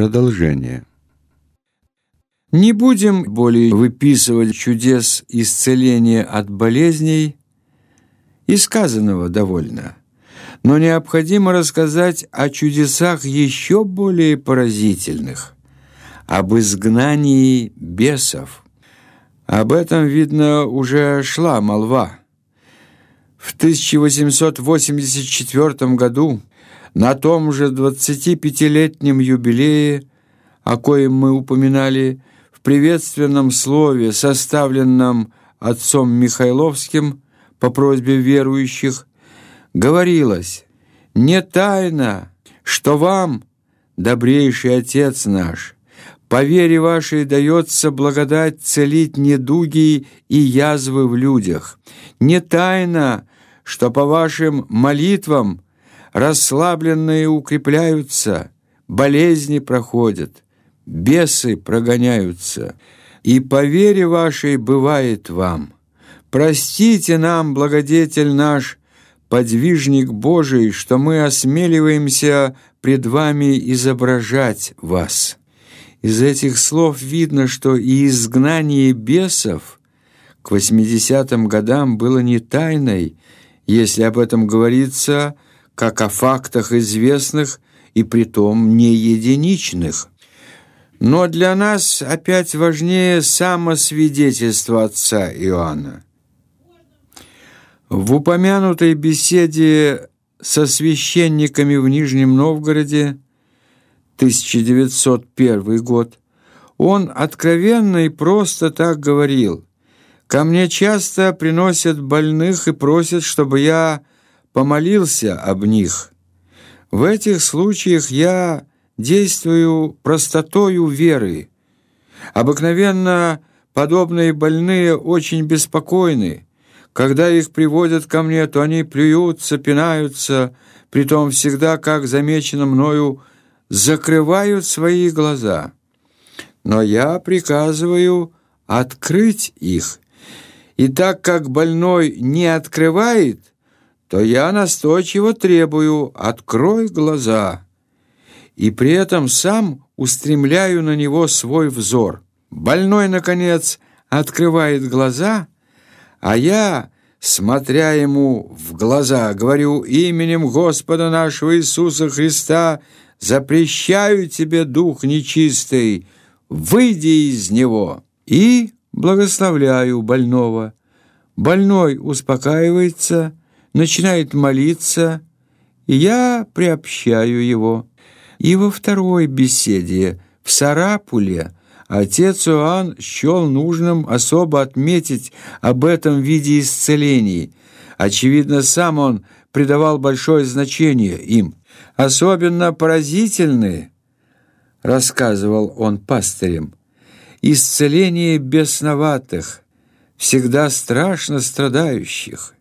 Продолжение. Не будем более выписывать чудес исцеления от болезней, и сказанного довольно, но необходимо рассказать о чудесах еще более поразительных, об изгнании бесов. Об этом, видно, уже шла молва. В 1884 году на том же 25-летнем юбилее, о коем мы упоминали, в приветственном слове, составленном отцом Михайловским по просьбе верующих, говорилось «Не тайно, что вам, добрейший Отец наш, по вере вашей дается благодать целить недуги и язвы в людях. Не тайно, что по вашим молитвам – расслабленные укрепляются, болезни проходят, бесы прогоняются, и по вере вашей бывает вам. Простите нам, благодетель наш, подвижник Божий, что мы осмеливаемся пред вами изображать вас». Из этих слов видно, что и изгнание бесов к 80-м годам было не тайной, если об этом говорится – как о фактах известных и притом не единичных. Но для нас опять важнее самосвидетельство отца Иоанна. В упомянутой беседе со священниками в Нижнем Новгороде 1901 год он откровенно и просто так говорил «Ко мне часто приносят больных и просят, чтобы я помолился об них. В этих случаях я действую простотою веры. Обыкновенно подобные больные очень беспокойны. Когда их приводят ко мне, то они плюются, пинаются, притом всегда, как замечено мною, закрывают свои глаза. Но я приказываю открыть их. И так как больной не открывает, то я настойчиво требую «открой глаза» и при этом сам устремляю на него свой взор. Больной, наконец, открывает глаза, а я, смотря ему в глаза, говорю именем Господа нашего Иисуса Христа, запрещаю тебе, дух нечистый, выйди из него и благословляю больного. Больной успокаивается, начинает молиться, и я приобщаю его. И во второй беседе в Сарапуле отец Иоанн счел нужным особо отметить об этом виде исцелений. Очевидно, сам он придавал большое значение им. Особенно поразительны, рассказывал он пастырям, исцеление бесноватых, всегда страшно страдающих.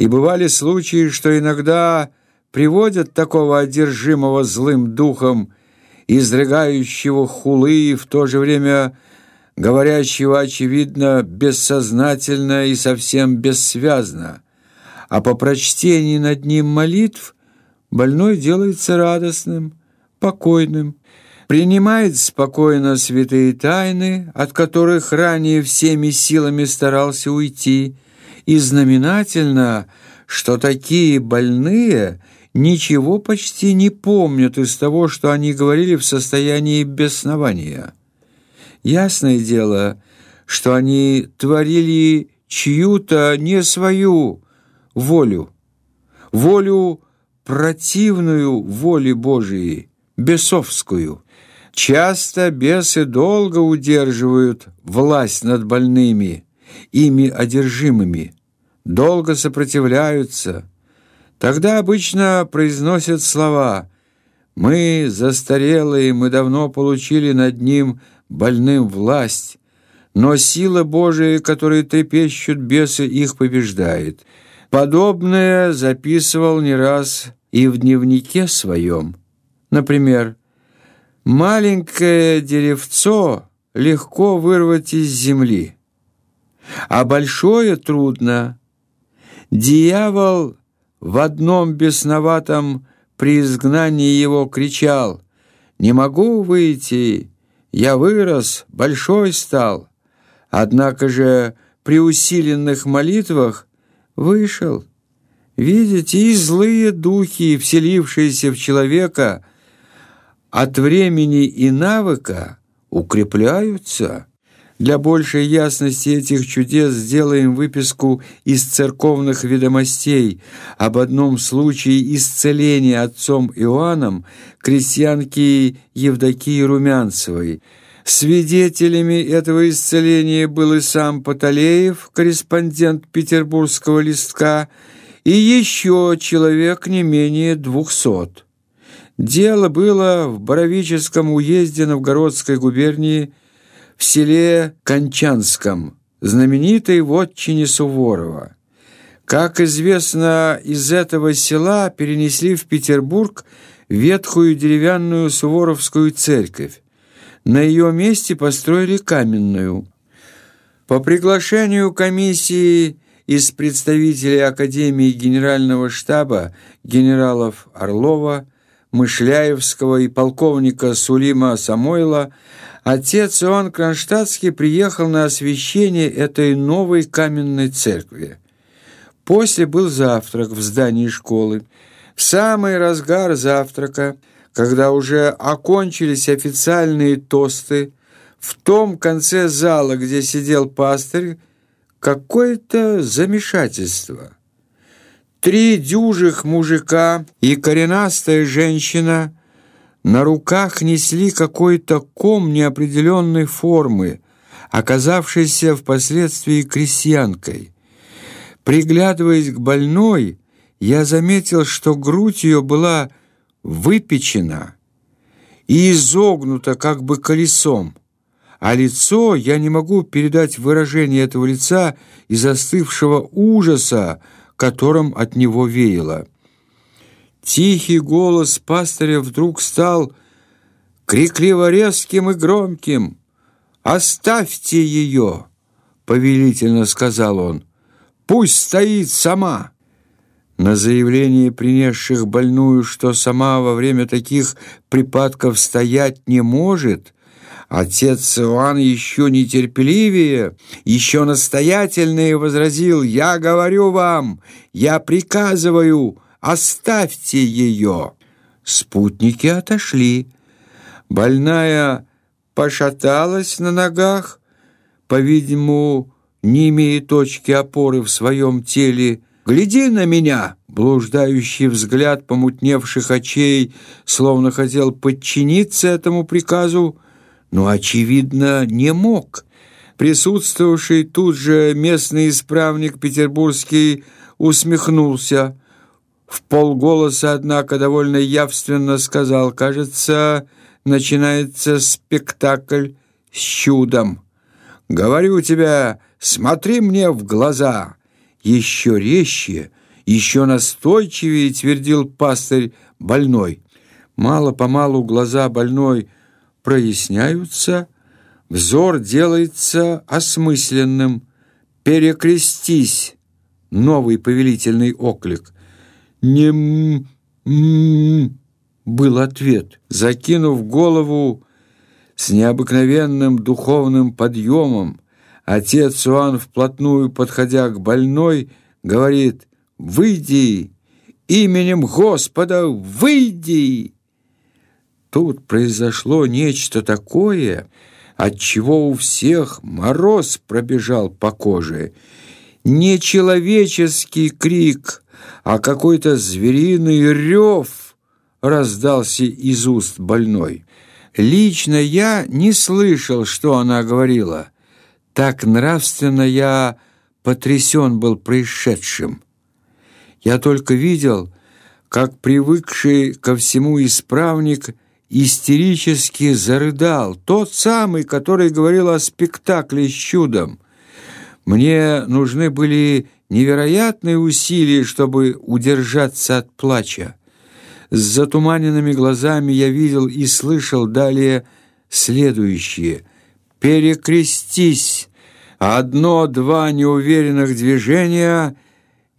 И бывали случаи, что иногда приводят такого одержимого злым духом, изрыгающего хулы и в то же время говорящего, очевидно, бессознательно и совсем бессвязно. А по прочтении над ним молитв больной делается радостным, покойным, принимает спокойно святые тайны, от которых ранее всеми силами старался уйти, и знаменательно, что такие больные ничего почти не помнят из того, что они говорили в состоянии беснования. Ясное дело, что они творили чью-то не свою волю, волю противную воле Божией, бесовскую. Часто бесы долго удерживают власть над больными, ими одержимыми, долго сопротивляются. Тогда обычно произносят слова «Мы застарелые, мы давно получили над ним больным власть, но сила Божия, которой трепещут бесы, их побеждает». Подобное записывал не раз и в дневнике своем. Например, Маленькое деревцо легко вырвать из земли, а большое трудно. Дьявол в одном бесноватом при изгнании его кричал «Не могу выйти, я вырос, большой стал». Однако же при усиленных молитвах вышел. Видите, и злые духи, вселившиеся в человека, от времени и навыка укрепляются. Для большей ясности этих чудес сделаем выписку из церковных ведомостей об одном случае исцеления отцом Иоанном крестьянки Евдокии Румянцевой. Свидетелями этого исцеления был и сам Паталеев, корреспондент петербургского листка, и еще человек не менее двухсот. Дело было в Боровическом уезде Новгородской губернии в селе Кончанском, знаменитой вотчине Суворова. Как известно, из этого села перенесли в Петербург ветхую деревянную Суворовскую церковь. На ее месте построили каменную. По приглашению комиссии из представителей Академии Генерального штаба генералов Орлова, Мышляевского и полковника Сулима Самойла, отец Иоанн Кронштадтский приехал на освящение этой новой каменной церкви. После был завтрак в здании школы. В самый разгар завтрака, когда уже окончились официальные тосты, в том конце зала, где сидел пастырь, какое-то замешательство – Три дюжих мужика и коренастая женщина на руках несли какой-то ком неопределенной формы, оказавшийся впоследствии крестьянкой. Приглядываясь к больной, я заметил, что грудь ее была выпечена и изогнута как бы колесом, а лицо, я не могу передать выражение этого лица и застывшего ужаса, которым от него веяло. Тихий голос пастыря вдруг стал крикливо резким и громким. «Оставьте ее!» — повелительно сказал он. «Пусть стоит сама!» На заявление принесших больную, что сама во время таких припадков стоять не может — Отец Иоанн еще нетерпеливее, еще настоятельнее возразил, «Я говорю вам, я приказываю, оставьте ее». Спутники отошли. Больная пошаталась на ногах, по-видимому, не имея точки опоры в своем теле. «Гляди на меня!» Блуждающий взгляд помутневших очей словно хотел подчиниться этому приказу, но, очевидно, не мог. Присутствовавший тут же местный исправник петербургский усмехнулся. В полголоса, однако, довольно явственно сказал, «Кажется, начинается спектакль с чудом. Говорю тебе, смотри мне в глаза!» Еще резче, еще настойчивее твердил пастырь больной. Мало-помалу глаза больной – проясняются, взор делается осмысленным. «Перекрестись!» — новый повелительный оклик. «Не м был ответ. Закинув голову с необыкновенным духовным подъемом, отец Уан, вплотную подходя к больной, говорит «Выйди! Именем Господа выйди!» Тут произошло нечто такое, от чего у всех мороз пробежал по коже. Не человеческий крик, а какой-то звериный рев раздался из уст больной. Лично я не слышал, что она говорила. Так нравственно я потрясен был происшедшим. Я только видел, как привыкший ко всему исправник истерически зарыдал, тот самый, который говорил о спектакле с чудом. Мне нужны были невероятные усилия, чтобы удержаться от плача. С затуманенными глазами я видел и слышал далее следующее. «Перекрестись!» Одно-два неуверенных движения,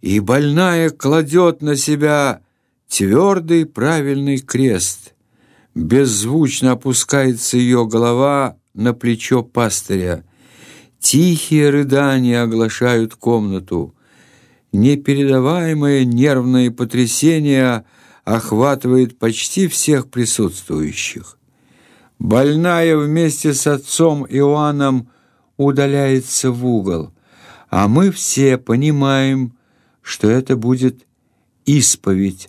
и больная кладет на себя твердый правильный крест. Беззвучно опускается ее голова на плечо пастыря. Тихие рыдания оглашают комнату. Непередаваемое нервное потрясение охватывает почти всех присутствующих. Больная вместе с отцом Иоанном удаляется в угол, а мы все понимаем, что это будет исповедь,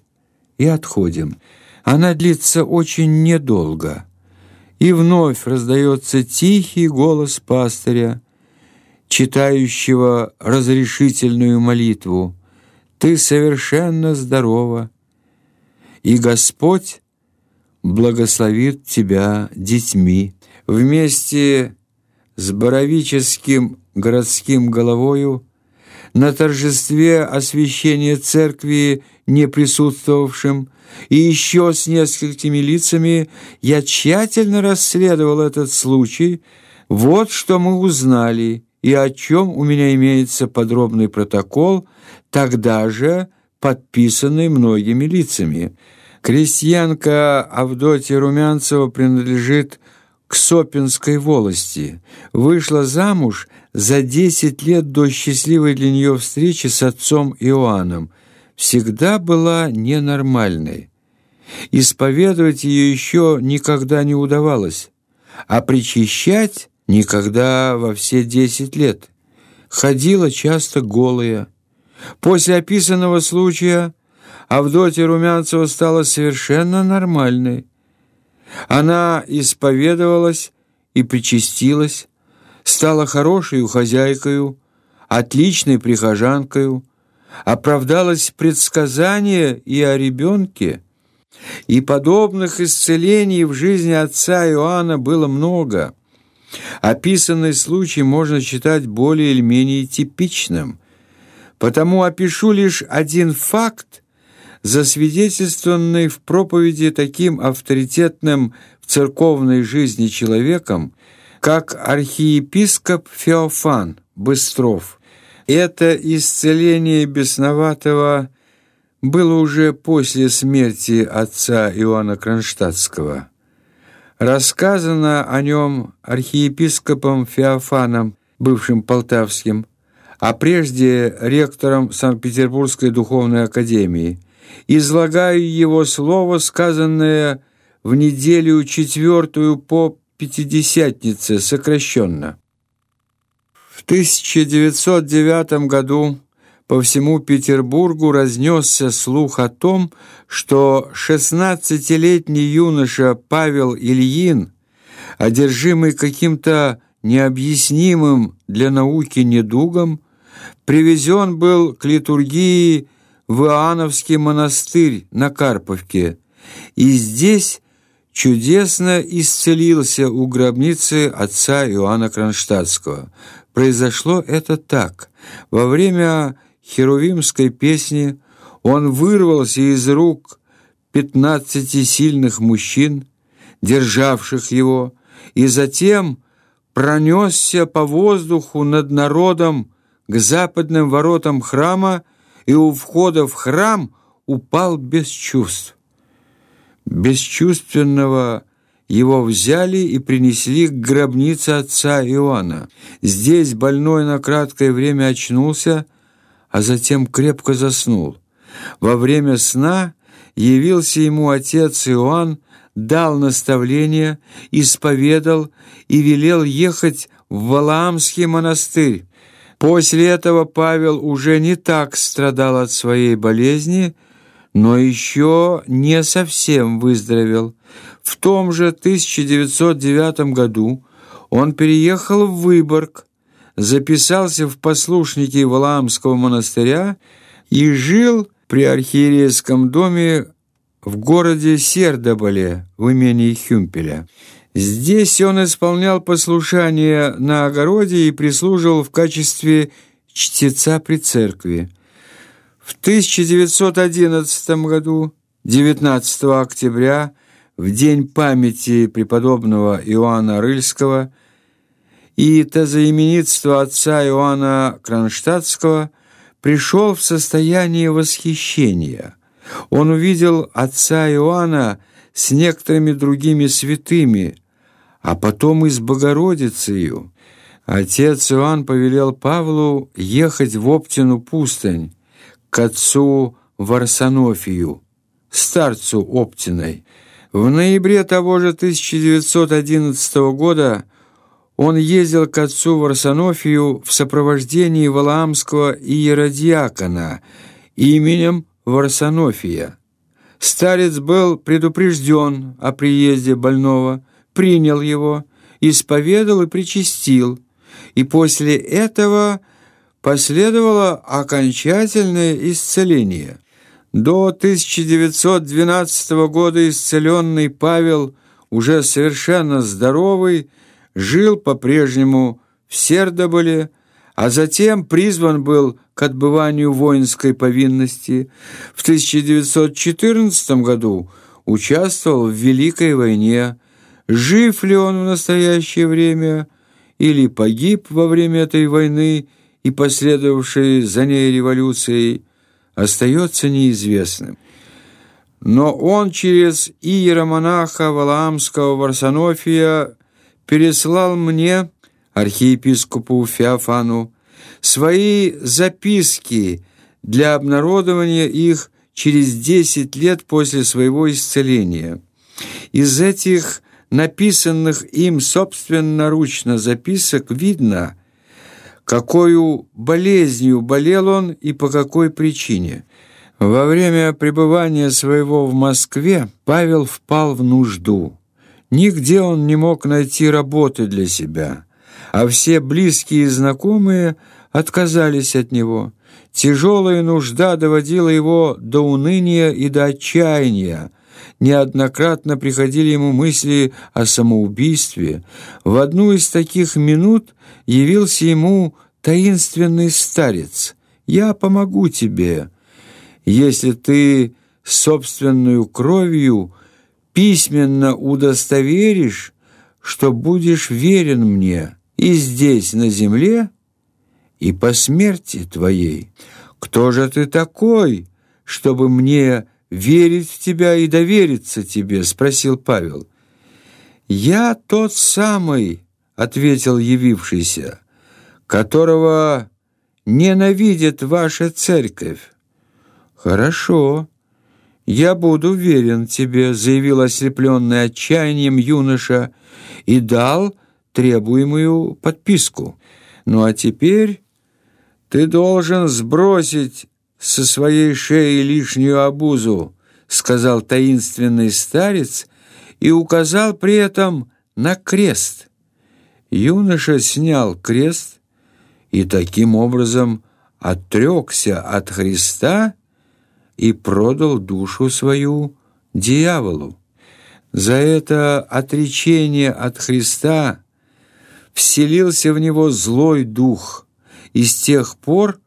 и отходим. Она длится очень недолго, и вновь раздается тихий голос пастыря, читающего разрешительную молитву «Ты совершенно здорова, и Господь благословит тебя детьми». Вместе с боровическим городским головою на торжестве освящения церкви не присутствовавшим и еще с несколькими лицами я тщательно расследовал этот случай. Вот что мы узнали и о чем у меня имеется подробный протокол, тогда же подписанный многими лицами. Крестьянка Авдотья Румянцева принадлежит к Сопинской волости, вышла замуж за десять лет до счастливой для нее встречи с отцом Иоанном, всегда была ненормальной. Исповедовать ее еще никогда не удавалось, а причащать никогда во все десять лет. Ходила часто голая. После описанного случая Авдотья Румянцева стала совершенно нормальной. Она исповедовалась и причастилась, стала хорошей хозяйкою, отличной прихожанкою, оправдалось предсказание и о ребенке, и подобных исцелений в жизни отца Иоанна было много. Описанный случай можно считать более или менее типичным, потому опишу лишь один факт, засвидетельствованный в проповеди таким авторитетным в церковной жизни человеком, как архиепископ Феофан Быстров. Это исцеление бесноватого было уже после смерти отца Иоанна Кронштадтского. Рассказано о нем архиепископом Феофаном, бывшим полтавским, а прежде ректором Санкт-Петербургской духовной академии – излагаю его слово, сказанное в неделю четвертую по Пятидесятнице, сокращенно. В 1909 году по всему Петербургу разнесся слух о том, что шестнадцатилетний юноша Павел Ильин, одержимый каким-то необъяснимым для науки недугом, привезен был к литургии в Иоанновский монастырь на Карповке, и здесь чудесно исцелился у гробницы отца Иоанна Кронштадтского. Произошло это так. Во время херувимской песни он вырвался из рук пятнадцати сильных мужчин, державших его, и затем пронесся по воздуху над народом к западным воротам храма и у входа в храм упал без чувств. Бесчувственного его взяли и принесли к гробнице отца Иоанна. Здесь больной на краткое время очнулся, а затем крепко заснул. Во время сна явился ему отец Иоанн, дал наставление, исповедал и велел ехать в Валаамский монастырь, После этого Павел уже не так страдал от своей болезни, но еще не совсем выздоровел. В том же 1909 году он переехал в Выборг, записался в послушники Валаамского монастыря и жил при архиерейском доме в городе Сердоболе в имении Хюмпеля. Здесь он исполнял послушание на огороде и прислуживал в качестве чтеца при церкви. В 1911 году, 19 октября, в день памяти преподобного Иоанна Рыльского и тазаименитства отца Иоанна Кронштадтского, пришел в состояние восхищения. Он увидел отца Иоанна с некоторыми другими святыми, а потом и с Богородицею. Отец Иоанн повелел Павлу ехать в Оптину пустынь к отцу Варсонофию, старцу Оптиной. В ноябре того же 1911 года он ездил к отцу Варсонофию в сопровождении Валаамского иеродиакона именем Варсонофия. Старец был предупрежден о приезде больного, принял его, исповедал и причастил, и после этого последовало окончательное исцеление. До 1912 года исцеленный Павел, уже совершенно здоровый, жил по-прежнему в Сердоболе, а затем призван был к отбыванию воинской повинности. В 1914 году участвовал в Великой войне. Жив ли он в настоящее время или погиб во время этой войны и последовавшей за ней революции, остается неизвестным. Но он через иеромонаха Валаамского Варсонофия переслал мне, архиепископу Феофану, свои записки для обнародования их через десять лет после своего исцеления. Из этих написанных им собственноручно записок видно, какую болезнью болел он и по какой причине. Во время пребывания своего в Москве Павел впал в нужду. Нигде он не мог найти работы для себя, а все близкие и знакомые отказались от него. Тяжелая нужда доводила его до уныния и до отчаяния. Неоднократно приходили ему мысли о самоубийстве. В одну из таких минут явился ему таинственный старец. «Я помогу тебе, если ты собственную кровью письменно удостоверишь, что будешь верен мне и здесь, на земле, и по смерти твоей. Кто же ты такой, чтобы мне верить в тебя и довериться тебе?» — спросил Павел. «Я тот самый», — ответил явившийся, «которого ненавидит ваша церковь». «Хорошо», «Я буду верен тебе», — заявил ослепленный отчаянием юноша и дал требуемую подписку. «Ну а теперь ты должен сбросить со своей шеи лишнюю обузу», — сказал таинственный старец и указал при этом на крест. Юноша снял крест и таким образом отрекся от Христа и продал душу свою дьяволу. За это отречение от Христа вселился в него злой дух, и с тех пор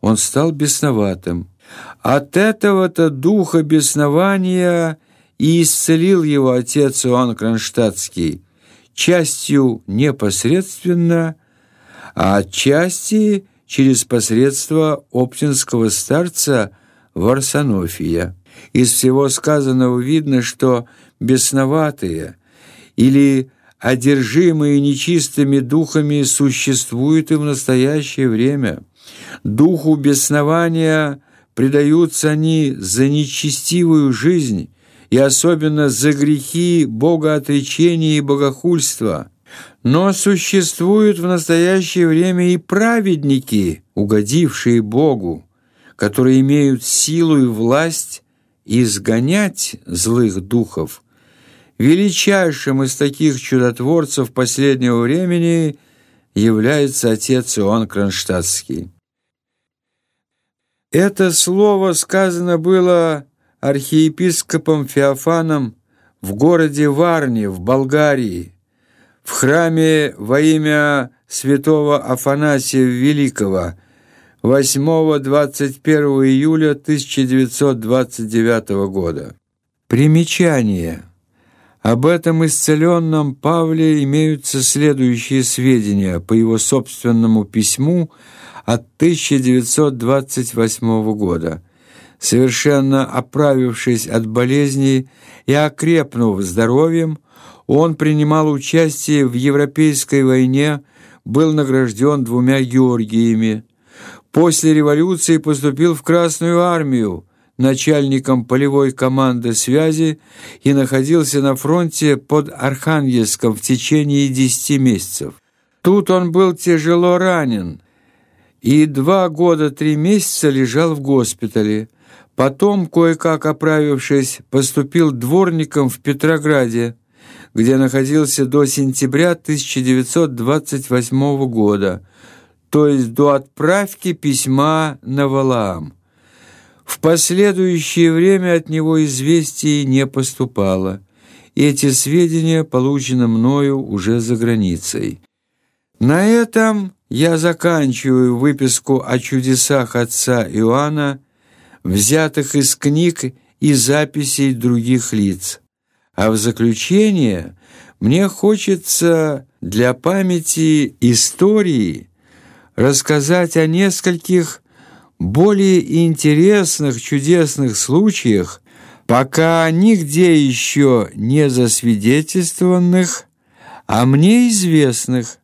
он стал бесноватым. От этого-то духа беснования и исцелил его отец Иоанн Кронштадтский, частью непосредственно, а отчасти через посредство оптинского старца – Варсонофия. Из всего сказанного видно, что бесноватые или одержимые нечистыми духами существуют и в настоящее время. Духу беснования предаются они за нечестивую жизнь и особенно за грехи богоотречения и богохульства. Но существуют в настоящее время и праведники, угодившие Богу, которые имеют силу и власть изгонять злых духов, величайшим из таких чудотворцев последнего времени является отец Иоанн Кронштадтский. Это слово сказано было архиепископом Феофаном в городе Варне в Болгарии, в храме во имя святого Афанасия Великого 8-21 июля 1929 года. Примечание. Об этом исцеленном Павле имеются следующие сведения по его собственному письму от 1928 года. Совершенно оправившись от болезней и окрепнув здоровьем, он принимал участие в Европейской войне, был награжден двумя Георгиями. После революции поступил в Красную армию, начальником полевой команды связи и находился на фронте под Архангельском в течение десяти месяцев. Тут он был тяжело ранен и два года три месяца лежал в госпитале. Потом, кое-как оправившись, поступил дворником в Петрограде, где находился до сентября 1928 года, то есть до отправки письма на Валаам. В последующее время от него известий не поступало. Эти сведения получены мною уже за границей. На этом я заканчиваю выписку о чудесах отца Иоанна, взятых из книг и записей других лиц. А в заключение мне хочется для памяти истории рассказать о нескольких более интересных чудесных случаях, пока нигде еще не засвидетельствованных, а мне известных –